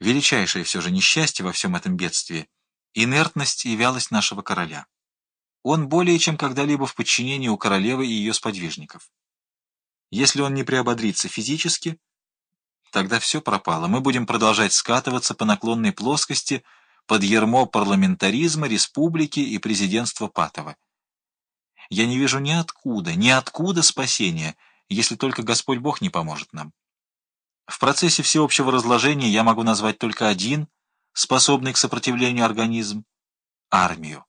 Величайшее все же несчастье во всем этом бедствии — инертность и вялость нашего короля. Он более чем когда-либо в подчинении у королевы и ее сподвижников. Если он не приободрится физически, тогда все пропало. Мы будем продолжать скатываться по наклонной плоскости под ермо парламентаризма, республики и президентства Патова. Я не вижу ниоткуда, ниоткуда спасения, если только Господь Бог не поможет нам. В процессе всеобщего разложения я могу назвать только один, способный к сопротивлению организм — армию.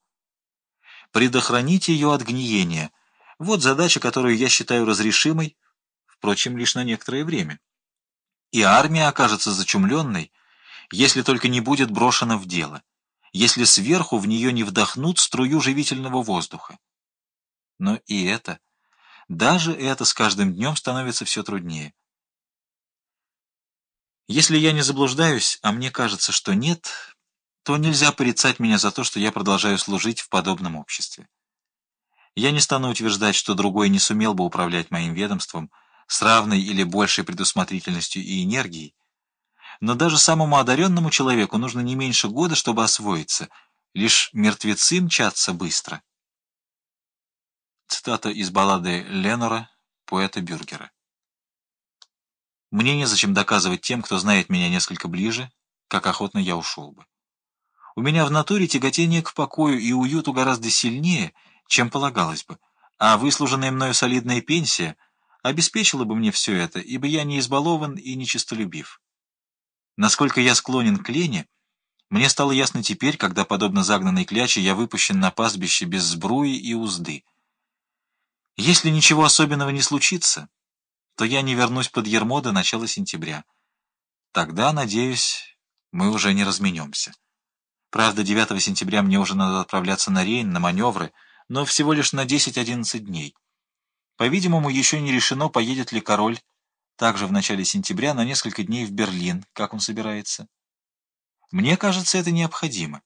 Предохранить ее от гниения — вот задача, которую я считаю разрешимой, впрочем, лишь на некоторое время. И армия окажется зачумленной, если только не будет брошена в дело, если сверху в нее не вдохнут струю живительного воздуха. Но и это, даже это с каждым днем становится все труднее. Если я не заблуждаюсь, а мне кажется, что нет, то нельзя порицать меня за то, что я продолжаю служить в подобном обществе. Я не стану утверждать, что другой не сумел бы управлять моим ведомством с равной или большей предусмотрительностью и энергией, но даже самому одаренному человеку нужно не меньше года, чтобы освоиться, лишь мертвецы мчатся быстро. Цитата из баллады Ленора, поэта Бюргера. Мне незачем доказывать тем, кто знает меня несколько ближе, как охотно я ушел бы. У меня в натуре тяготение к покою и уюту гораздо сильнее, чем полагалось бы, а выслуженная мною солидная пенсия обеспечила бы мне все это, ибо я не избалован и не честолюбив. Насколько я склонен к лени, мне стало ясно теперь, когда, подобно загнанной кляче, я выпущен на пастбище без сбруи и узды. Если ничего особенного не случится, то я не вернусь под ермо до начала сентября. Тогда, надеюсь, мы уже не разменемся. Правда, 9 сентября мне уже надо отправляться на Рейн, на маневры, но всего лишь на 10-11 дней. По-видимому, еще не решено, поедет ли король также в начале сентября на несколько дней в Берлин, как он собирается. Мне кажется, это необходимо,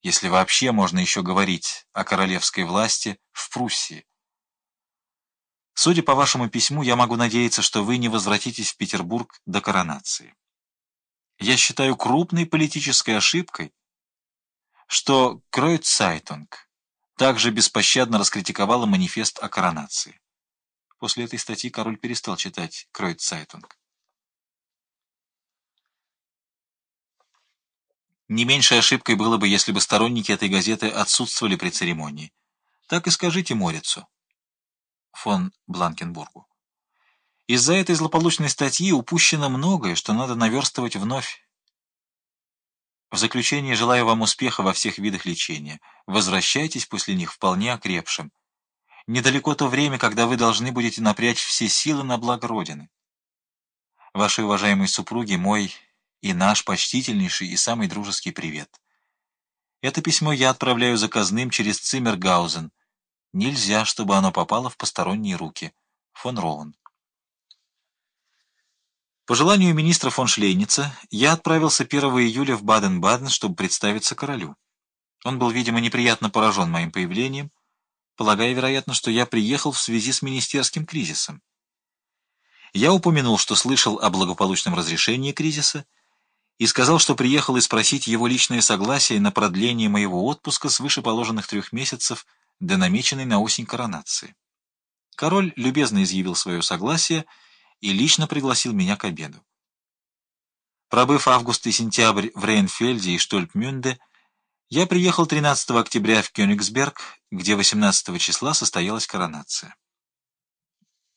если вообще можно еще говорить о королевской власти в Пруссии. Судя по вашему письму, я могу надеяться, что вы не возвратитесь в Петербург до коронации. Я считаю крупной политической ошибкой, что Кройцайтунг также беспощадно раскритиковала манифест о коронации. После этой статьи король перестал читать Кройцайтунг. Не меньшей ошибкой было бы, если бы сторонники этой газеты отсутствовали при церемонии. Так и скажите Морицу фон Бланкенбургу. Из-за этой злополучной статьи упущено многое, что надо наверстывать вновь. В заключение желаю вам успеха во всех видах лечения. Возвращайтесь после них вполне окрепшим. Недалеко то время, когда вы должны будете напрячь все силы на благо Родины. Вашей уважаемой супруге мой и наш почтительнейший и самый дружеский привет. Это письмо я отправляю заказным через Циммергаузен, Нельзя, чтобы оно попало в посторонние руки. Фон Роун. По желанию министра фон Шлейница я отправился 1 июля в Баден-Баден, чтобы представиться королю. Он был, видимо, неприятно поражен моим появлением, полагая, вероятно, что я приехал в связи с министерским кризисом. Я упомянул, что слышал о благополучном разрешении кризиса, и сказал, что приехал и спросить его личное согласие на продление моего отпуска свыше положенных трех месяцев – до намеченной на осень коронации. Король любезно изъявил свое согласие и лично пригласил меня к обеду. Пробыв август и сентябрь в Рейнфельде и Штольпмюнде, я приехал 13 октября в Кёнигсберг, где 18 числа состоялась коронация.